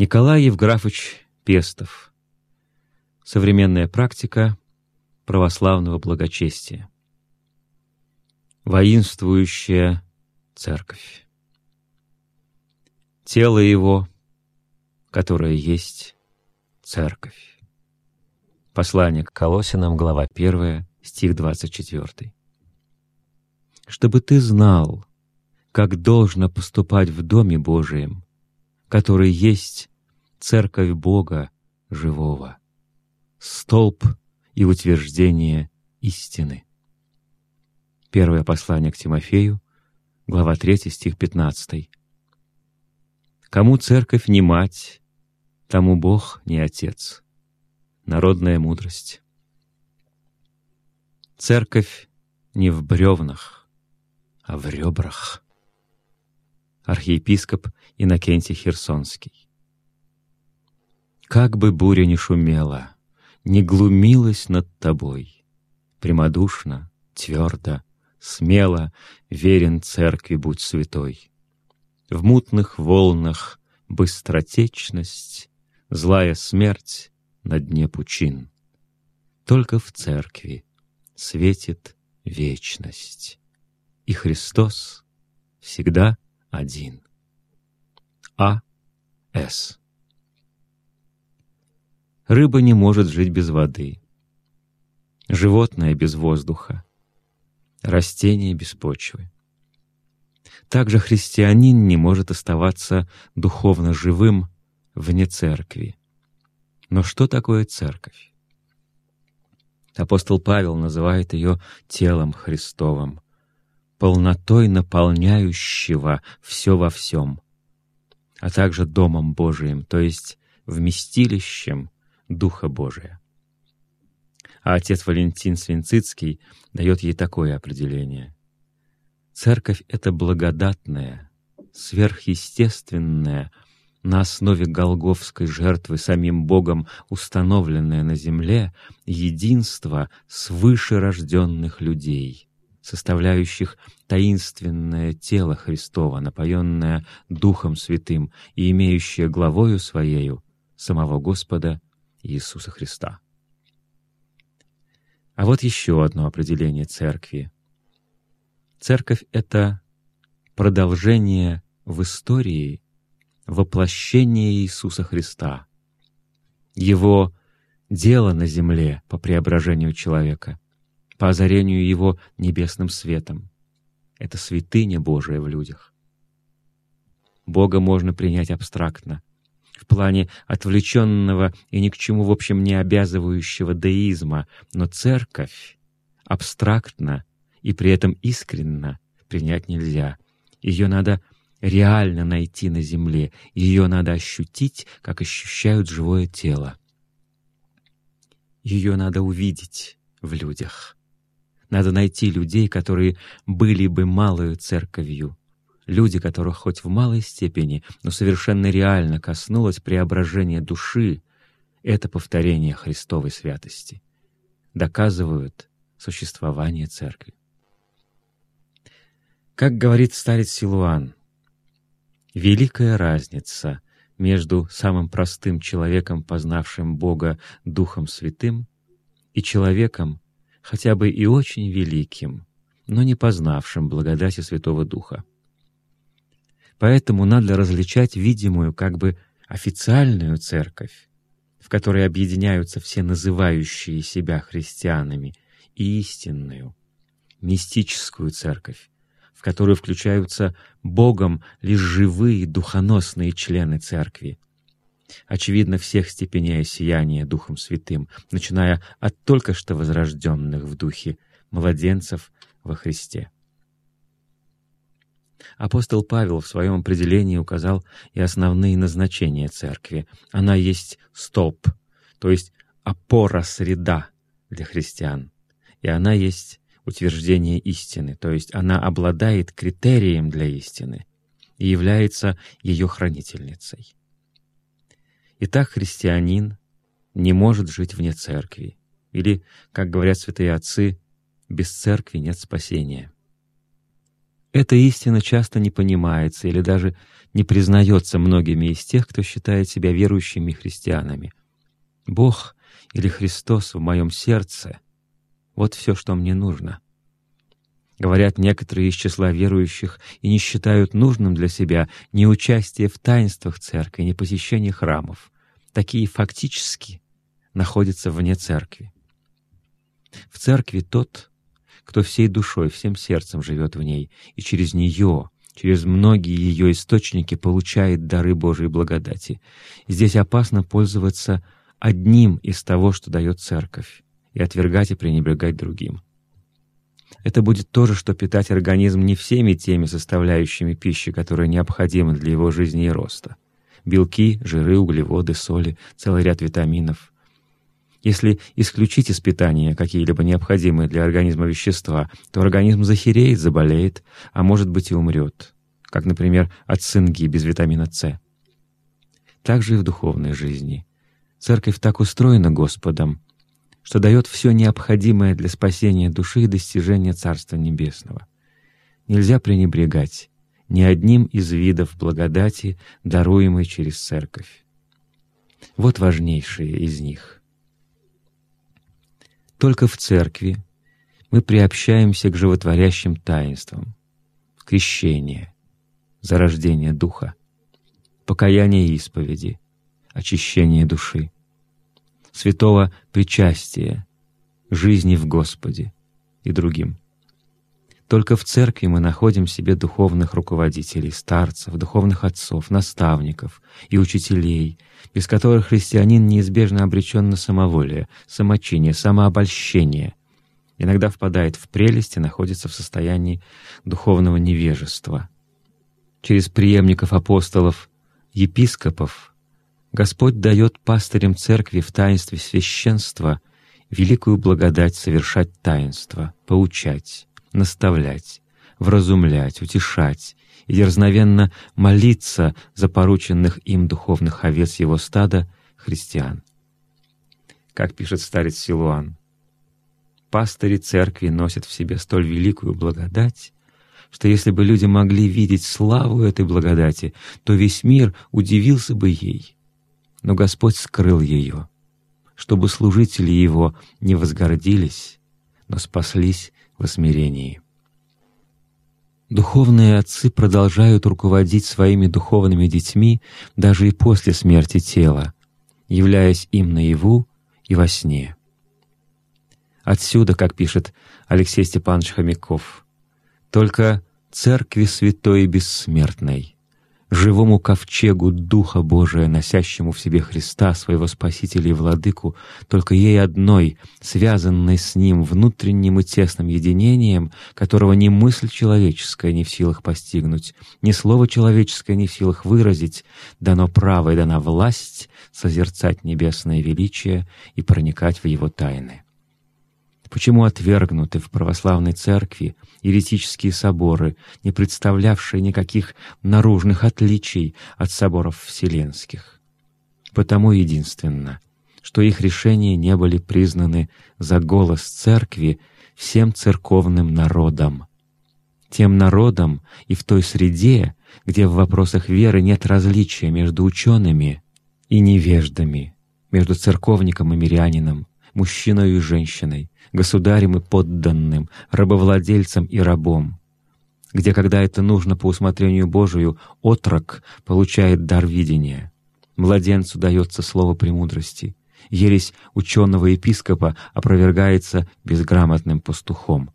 Николай Евграфович Пестов. Современная практика православного благочестия. Воинствующая церковь. Тело его, которое есть церковь. Послание к Колосинам, глава 1, стих 24. «Чтобы ты знал, как должно поступать в Доме Божием, который есть Церковь Бога Живого, столб и утверждение истины. Первое послание к Тимофею, глава 3, стих 15. «Кому церковь не мать, тому Бог не отец». Народная мудрость. Церковь не в бревнах, а в ребрах архиепископ Иннокентий Херсонский. Как бы буря ни шумела, не глумилась над тобой, Прямодушно, твердо, смело, верен церкви будь святой. В мутных волнах быстротечность, Злая смерть на дне пучин. Только в церкви светит вечность, И Христос всегда — один. А. С. Рыба не может жить без воды, животное без воздуха, растение без почвы. Также христианин не может оставаться духовно живым вне церкви. Но что такое церковь? Апостол Павел называет ее телом Христовым, полнотой наполняющего все во всем, а также Домом Божиим, то есть вместилищем Духа Божия. А отец Валентин Свинцицкий дает ей такое определение. Церковь — это благодатная, сверхъестественная, на основе голговской жертвы самим Богом установленное на земле единство свыше рожденных людей — составляющих таинственное тело Христова, напоенное Духом Святым и имеющее главою Своею самого Господа Иисуса Христа. А вот еще одно определение Церкви. Церковь — это продолжение в истории воплощения Иисуса Христа, Его дело на земле по преображению человека — по озарению Его небесным светом. Это святыня Божия в людях. Бога можно принять абстрактно, плане отвлеченного и ни к чему, в общем, не обязывающего деизма, но церковь абстрактно и при этом искренно принять нельзя. Ее надо реально найти на земле, ее надо ощутить, как ощущают живое тело. Ее надо увидеть в людях. Надо найти людей, которые были бы малою церковью, люди, которых хоть в малой степени, но совершенно реально коснулось преображения души, это повторение Христовой святости, доказывают существование церкви. Как говорит старец Силуан, великая разница между самым простым человеком, познавшим Бога Духом Святым, и человеком, хотя бы и очень великим, но не познавшим благодати Святого Духа. Поэтому надо различать видимую, как бы официальную церковь, в которой объединяются все называющие себя христианами, и истинную, мистическую церковь, в которую включаются Богом лишь живые духоносные члены церкви, очевидно, всех степеней сияния Духом Святым, начиная от только что возрожденных в Духе младенцев во Христе. Апостол Павел в своем определении указал и основные назначения Церкви. Она есть столб, то есть опора-среда для христиан, и она есть утверждение истины, то есть она обладает критерием для истины и является ее хранительницей. Итак, христианин не может жить вне церкви, или, как говорят святые отцы, без церкви нет спасения. Эта истина часто не понимается или даже не признается многими из тех, кто считает себя верующими христианами. Бог или Христос в моем сердце — вот все, что мне нужно. Говорят некоторые из числа верующих и не считают нужным для себя ни участие в таинствах церкви, ни посещение храмов. Такие фактически находятся вне церкви. В церкви тот, кто всей душой, всем сердцем живет в ней, и через нее, через многие ее источники получает дары Божией благодати. здесь опасно пользоваться одним из того, что дает церковь, и отвергать и пренебрегать другим. Это будет то же, что питать организм не всеми теми составляющими пищи, которые необходимы для его жизни и роста. Белки, жиры, углеводы, соли, целый ряд витаминов. Если исключить из питания какие-либо необходимые для организма вещества, то организм захереет, заболеет, а может быть и умрет, как, например, от цинги без витамина С. Также и в духовной жизни. Церковь так устроена Господом, что дает все необходимое для спасения души и достижения Царства Небесного. Нельзя пренебрегать ни одним из видов благодати, даруемой через Церковь. Вот важнейшие из них. Только в Церкви мы приобщаемся к животворящим таинствам, крещение, зарождение Духа, покаяние исповеди, очищение души святого причастия, жизни в Господе и другим. Только в церкви мы находим себе духовных руководителей, старцев, духовных отцов, наставников и учителей, без которых христианин неизбежно обречен на самоволие, самочиние, самообольщение, иногда впадает в прелесть и находится в состоянии духовного невежества. Через преемников апостолов, епископов — Господь дает пастырям церкви в таинстве священства великую благодать совершать таинство, поучать, наставлять, вразумлять, утешать и дерзновенно молиться за порученных им духовных овец его стада христиан. Как пишет старец Силуан, пастыри церкви носят в себе столь великую благодать, что если бы люди могли видеть славу этой благодати, то весь мир удивился бы ей — но Господь скрыл ее, чтобы служители Его не возгордились, но спаслись в смирении. Духовные отцы продолжают руководить своими духовными детьми даже и после смерти тела, являясь им наяву и во сне. Отсюда, как пишет Алексей Степанович Хомяков, «Только Церкви Святой и Бессмертной живому ковчегу Духа Божия, носящему в себе Христа, своего Спасителя и Владыку, только ей одной, связанной с Ним внутренним и тесным единением, которого ни мысль человеческая не в силах постигнуть, ни слово человеческое не в силах выразить, дано право и дана власть созерцать небесное величие и проникать в Его тайны. Почему отвергнуты в православной церкви еретические соборы, не представлявшие никаких наружных отличий от соборов вселенских? Потому единственно, что их решения не были признаны за голос церкви всем церковным народом. Тем народом и в той среде, где в вопросах веры нет различия между учеными и невеждами, между церковником и мирянином, мужчиной и женщиной, государем и подданным, рабовладельцем и рабом, где, когда это нужно по усмотрению Божию, отрок получает дар видения, младенцу дается слово премудрости, ересь ученого епископа опровергается безграмотным пастухом,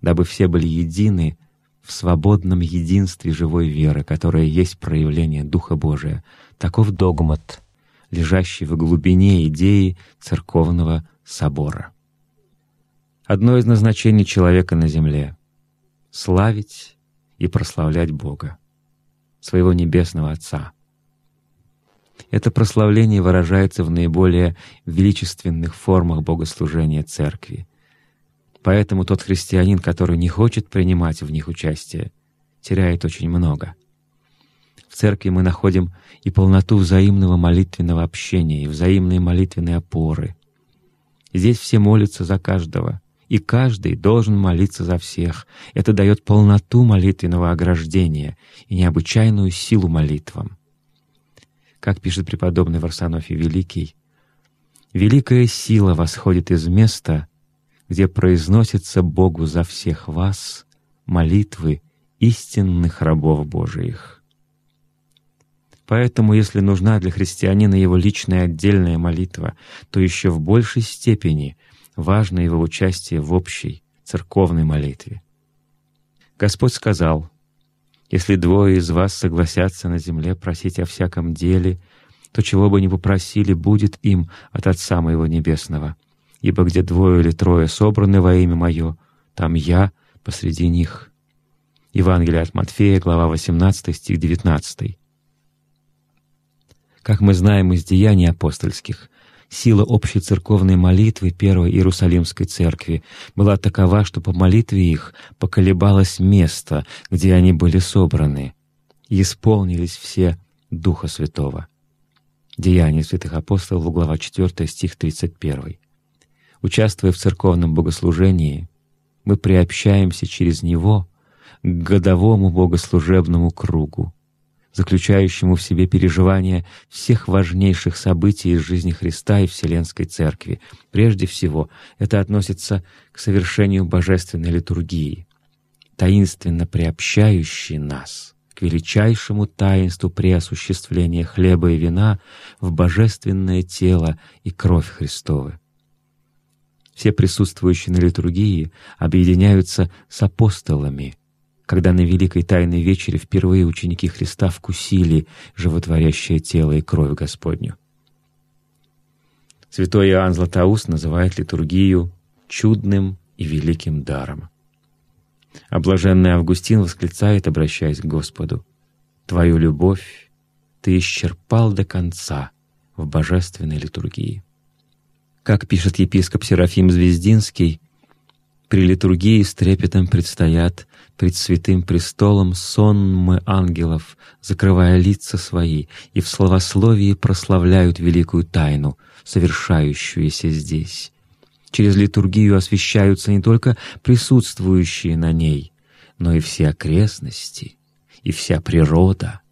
дабы все были едины в свободном единстве живой веры, которая есть проявление Духа Божия. Таков догмат, лежащий в глубине идеи церковного собора одно из назначений человека на земле — славить и прославлять Бога, своего Небесного Отца. Это прославление выражается в наиболее величественных формах богослужения Церкви. Поэтому тот христианин, который не хочет принимать в них участие, теряет очень много. В Церкви мы находим и полноту взаимного молитвенного общения, и взаимной молитвенной опоры. Здесь все молятся за каждого — и каждый должен молиться за всех. Это дает полноту молитвенного ограждения и необычайную силу молитвам. Как пишет преподобный Варсонофий Великий, «Великая сила восходит из места, где произносится Богу за всех вас молитвы истинных рабов Божиих». Поэтому, если нужна для христианина его личная отдельная молитва, то еще в большей степени важно его участие в общей церковной молитве. Господь сказал, «Если двое из вас согласятся на земле просить о всяком деле, то чего бы ни попросили, будет им от Отца Моего Небесного. Ибо где двое или трое собраны во имя Мое, там Я посреди них». Евангелие от Матфея, глава 18, стих 19. Как мы знаем из деяний апостольских, сила общей церковной молитвы Первой Иерусалимской Церкви была такова, что по молитве их поколебалось место, где они были собраны, и исполнились все Духа Святого. Деяния святых апостолов, глава 4, стих 31. Участвуя в церковном богослужении, мы приобщаемся через него к годовому богослужебному кругу, заключающему в себе переживание всех важнейших событий из жизни Христа и Вселенской Церкви. Прежде всего, это относится к совершению божественной литургии, таинственно приобщающей нас к величайшему таинству преосуществления хлеба и вина в божественное тело и кровь Христовы. Все присутствующие на литургии объединяются с апостолами — когда на Великой Тайной Вечере впервые ученики Христа вкусили животворящее тело и кровь Господню. Святой Иоанн Златоуст называет литургию чудным и великим даром. А блаженный Августин восклицает, обращаясь к Господу, «Твою любовь ты исчерпал до конца в божественной литургии». Как пишет епископ Серафим Звездинский, при литургии с трепетом предстоят пред святым престолом сонмы ангелов, закрывая лица свои, и в словословии прославляют великую тайну, совершающуюся здесь. Через литургию освещаются не только присутствующие на ней, но и все окрестности, и вся природа.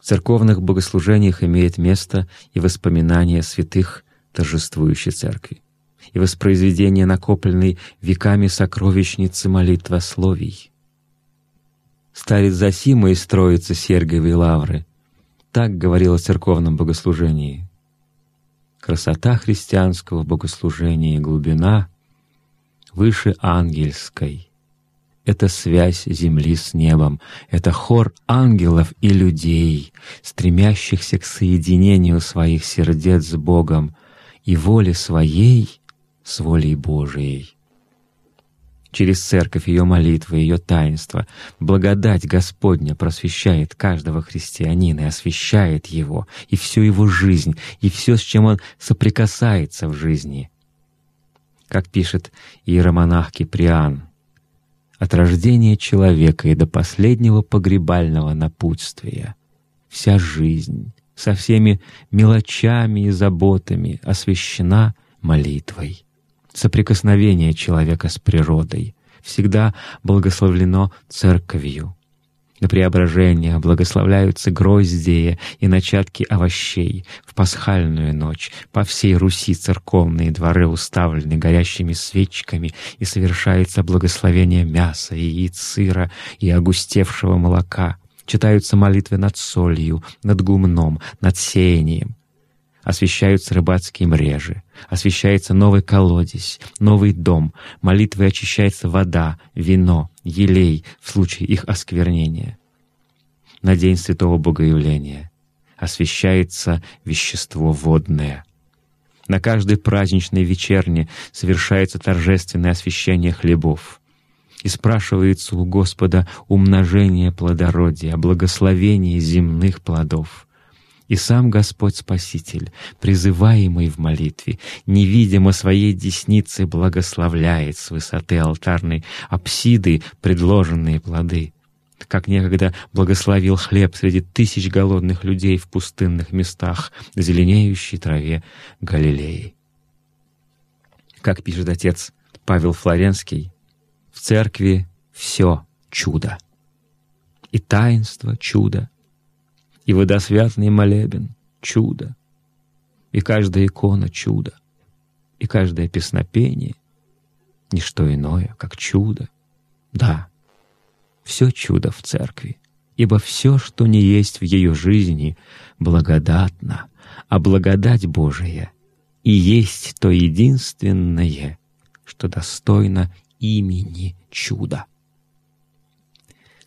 В церковных богослужениях имеет место и воспоминание святых торжествующей церкви и воспроизведение накопленной веками сокровищницы молитвословий. Старец Зосима из Троицы Сергиевой Лавры так говорил о церковном богослужении. Красота христианского богослужения и глубина выше ангельской. Это связь земли с небом, это хор ангелов и людей, стремящихся к соединению своих сердец с Богом и воле своей с волей Божией. Через церковь ее молитвы, ее таинство, благодать Господня просвещает каждого христианина и освещает его, и всю его жизнь, и все, с чем он соприкасается в жизни. Как пишет иеромонах Киприан, «От рождения человека и до последнего погребального напутствия вся жизнь со всеми мелочами и заботами освящена молитвой» соприкосновение человека с природой всегда благословлено Церковью. На преображение благословляются гроздья и начатки овощей. В пасхальную ночь по всей Руси церковные дворы уставлены горящими свечками, и совершается благословение мяса, яиц, сыра и огустевшего молока. Читаются молитвы над солью, над гумном, над сеянием освещаются рыбацкие мрежи, освещается новый колодец, новый дом, молитвой очищается вода, вино, елей в случае их осквернения. На день Святого Богоявления освещается вещество водное. На каждой праздничной вечерне совершается торжественное освящение хлебов и спрашивается у Господа умножение плодородия, благословение земных плодов — и сам Господь Спаситель, призываемый в молитве, невидимо своей десницей благословляет с высоты алтарной апсиды предложенные плоды, как некогда благословил хлеб среди тысяч голодных людей в пустынных местах, зеленеющей траве Галилеи. Как пишет отец Павел Флоренский, в церкви все чудо. И таинство — чудо, и водосвятный молебен — чудо, и каждая икона — чудо, и каждое песнопение — ничто иное, как чудо. Да, все чудо в церкви, ибо все, что не есть в ее жизни, благодатно, а благодать Божия и есть то единственное, что достойно имени чуда.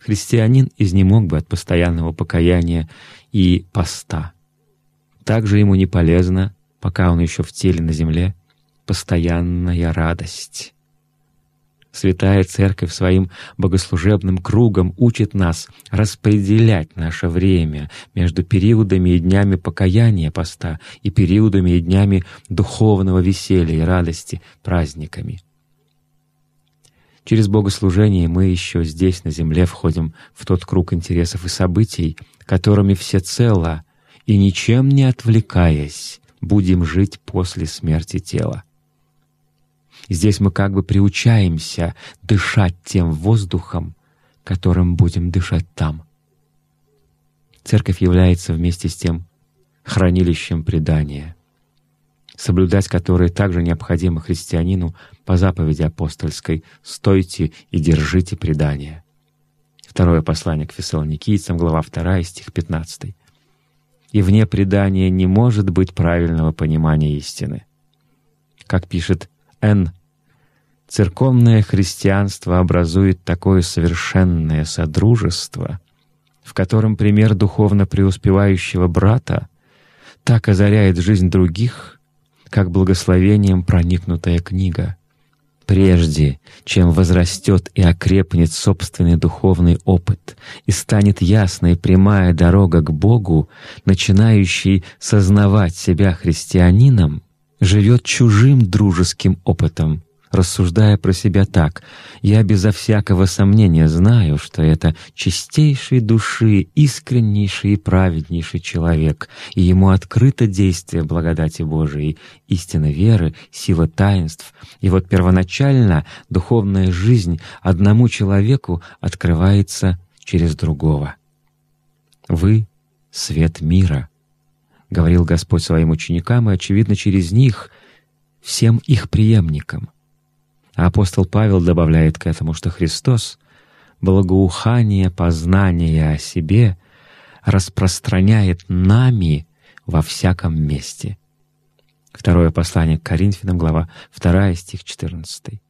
Христианин изнемог бы от постоянного покаяния и поста. Также ему не полезно, пока он еще в теле на земле, постоянная радость. Святая Церковь своим богослужебным кругом учит нас распределять наше время между периодами и днями покаяния поста и периодами и днями духовного веселья и радости, праздниками. Через богослужение мы еще здесь, на земле, входим в тот круг интересов и событий, которыми всецело и ничем не отвлекаясь будем жить после смерти тела. Здесь мы как бы приучаемся дышать тем воздухом, которым будем дышать там. Церковь является вместе с тем хранилищем предания, соблюдать которые также необходимо христианину по заповеди апостольской «Стойте и держите предание». Второе послание к фессалоникийцам, глава 2, стих 15. «И вне предания не может быть правильного понимания истины». Как пишет Н. Церковное христианство образует такое совершенное содружество, в котором пример духовно преуспевающего брата так озаряет жизнь других, как благословением проникнутая книга. Прежде, чем возрастет и окрепнет собственный духовный опыт и станет ясной прямая дорога к Богу, начинающий сознавать себя христианином, живет чужим дружеским опытом, рассуждая про себя так «Я безо всякого сомнения знаю, что это чистейшей души, искреннейший и праведнейший человек, и ему открыто действие благодати Божией, истина веры, сила таинств, и вот первоначально духовная жизнь одному человеку открывается через другого. Вы — свет мира» говорил Господь своим ученикам, и, очевидно, через них — всем их преемникам. А апостол Павел добавляет к этому, что Христос — благоухание познания о себе распространяет нами во всяком месте. Второе послание к Коринфянам, глава 2, стих 14.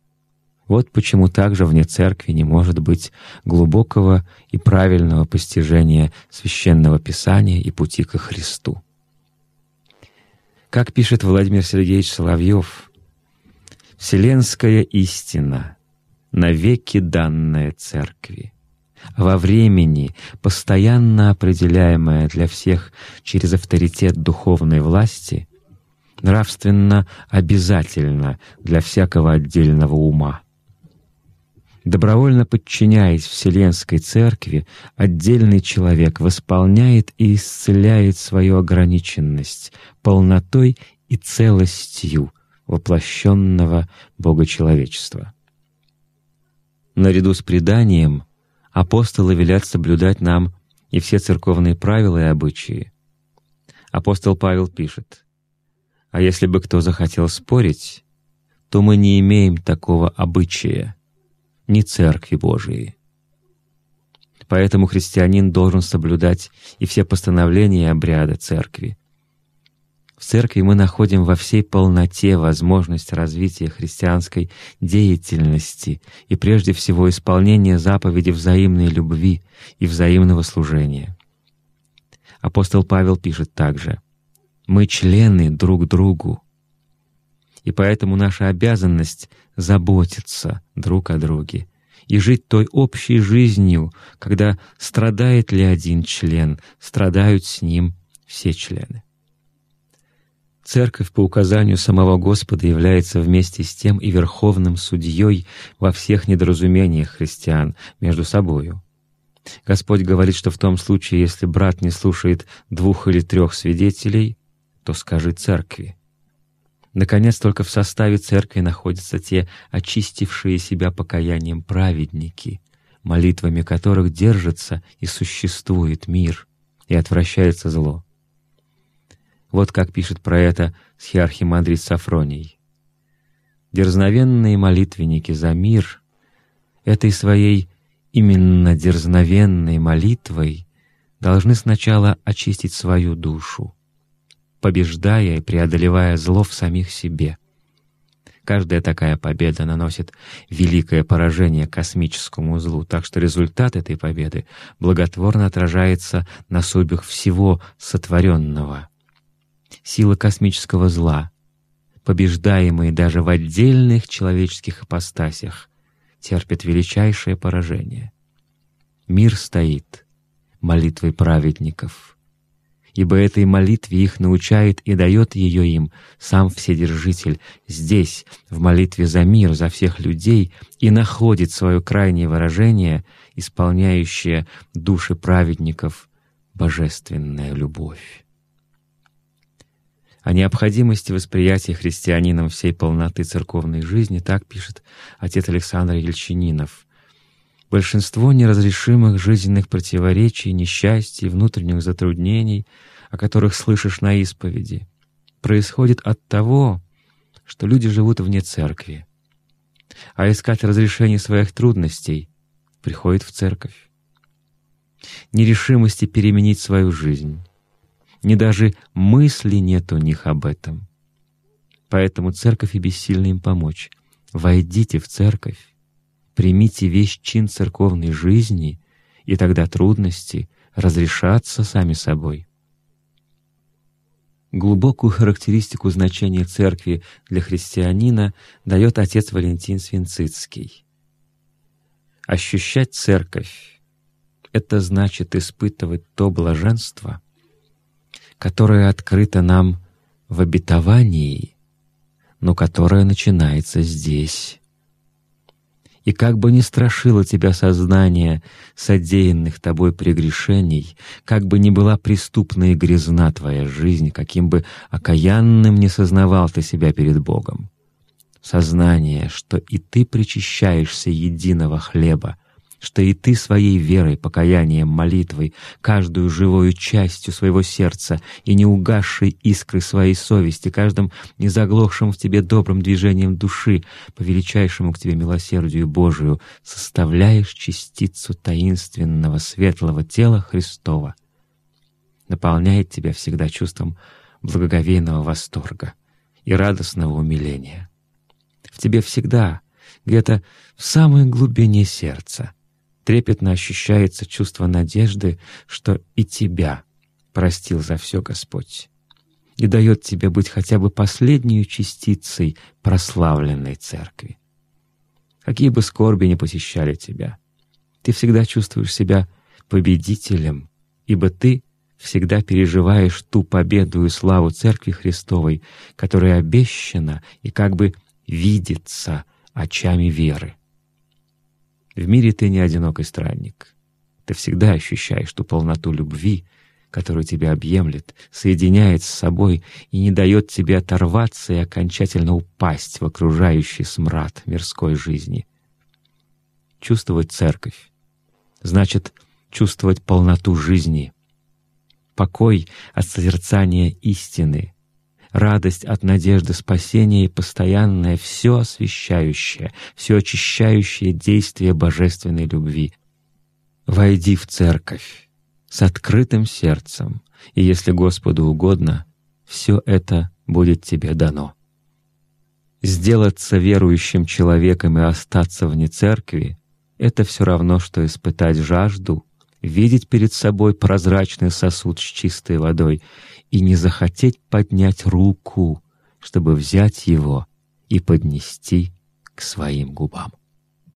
Вот почему также вне церкви не может быть глубокого и правильного постижения священного писания и пути ко Христу. Как пишет Владимир Сергеевич Соловьев, «Вселенская истина, навеки данная Церкви, во времени, постоянно определяемая для всех через авторитет духовной власти, нравственно обязательно для всякого отдельного ума. Добровольно подчиняясь Вселенской Церкви, отдельный человек восполняет и исцеляет свою ограниченность полнотой и целостью воплощенного Богочеловечества. Наряду с преданием апостолы велят соблюдать нам и все церковные правила и обычаи. Апостол Павел пишет, «А если бы кто захотел спорить, то мы не имеем такого обычая» ни Церкви Божией. Поэтому христианин должен соблюдать и все постановления и обряды Церкви. В Церкви мы находим во всей полноте возможность развития христианской деятельности и прежде всего исполнения заповеди взаимной любви и взаимного служения. Апостол Павел пишет также «Мы члены друг другу, и поэтому наша обязанность — заботиться друг о друге и жить той общей жизнью, когда страдает ли один член, страдают с ним все члены. Церковь по указанию самого Господа является вместе с тем и верховным судьей во всех недоразумениях христиан между собою. Господь говорит, что в том случае, если брат не слушает двух или трех свидетелей, то скажи церкви. Наконец, только в составе церкви находятся те очистившие себя покаянием праведники, молитвами которых держится и существует мир и отвращается зло. Вот как пишет про это схиархимандрит Сафроний. «Дерзновенные молитвенники за мир этой своей именно дерзновенной молитвой должны сначала очистить свою душу, побеждая и преодолевая зло в самих себе. Каждая такая победа наносит великое поражение космическому злу, так что результат этой победы благотворно отражается на судьбах всего сотворенного. Сила космического зла, побеждаемые даже в отдельных человеческих ипостасях, терпит величайшее поражение. Мир стоит молитвой праведников — ибо этой молитве их научает и дает ее им сам Вседержитель здесь, в молитве за мир, за всех людей, и находит свое крайнее выражение, исполняющее души праведников божественная любовь. О необходимости восприятия христианином всей полноты церковной жизни так пишет отец Александр Ельчининов — Большинство неразрешимых жизненных противоречий, несчастий, внутренних затруднений, о которых слышишь на исповеди, происходит от того, что люди живут вне церкви, а искать разрешение своих трудностей приходит в церковь. Нерешимости переменить свою жизнь, ни даже мысли нет у них об этом. Поэтому церковь и бессильна им помочь. Войдите в церковь, примите весь чин церковной жизни, и тогда трудности разрешатся сами собой. Глубокую характеристику значения церкви для христианина дает отец Валентин Свинцицкий. Ощущать церковь — это значит испытывать то блаженство, которое открыто нам в обетовании, но которое начинается здесь, и как бы ни страшило тебя сознание содеянных тобой прегрешений, как бы ни была преступна и грязна твоя жизнь, каким бы окаянным не сознавал ты себя перед Богом. Сознание, что и ты причащаешься единого хлеба, что и ты своей верой, покаянием, молитвой, каждую живую частью своего сердца и неугасшей искры своей совести, каждым незаглохшим в тебе добрым движением души, по величайшему к тебе милосердию Божию, составляешь частицу таинственного светлого тела Христова, наполняет тебя всегда чувством благоговейного восторга и радостного умиления. В тебе всегда, где-то в самой глубине сердца — трепетно ощущается чувство надежды, что и тебя простил за все Господь и дает тебе быть хотя бы последней частицей прославленной Церкви. Какие бы скорби ни посещали тебя, ты всегда чувствуешь себя победителем, ибо ты всегда переживаешь ту победу и славу Церкви Христовой, которая обещана и как бы видится очами веры. В мире ты не одинокий странник. Ты всегда ощущаешь ту полноту любви, которая тебя объемлет, соединяет с собой и не дает тебе оторваться и окончательно упасть в окружающий смрад мирской жизни. Чувствовать церковь значит чувствовать полноту жизни, покой от созерцания истины, радость от надежды спасения и постоянное все освещающее, все очищающее действие божественной любви. Войди в церковь с открытым сердцем, и если Господу угодно, все это будет тебе дано. Сделаться верующим человеком и остаться вне церкви — это все равно, что испытать жажду, видеть перед собой прозрачный сосуд с чистой водой и не захотеть поднять руку, чтобы взять его и поднести к своим губам.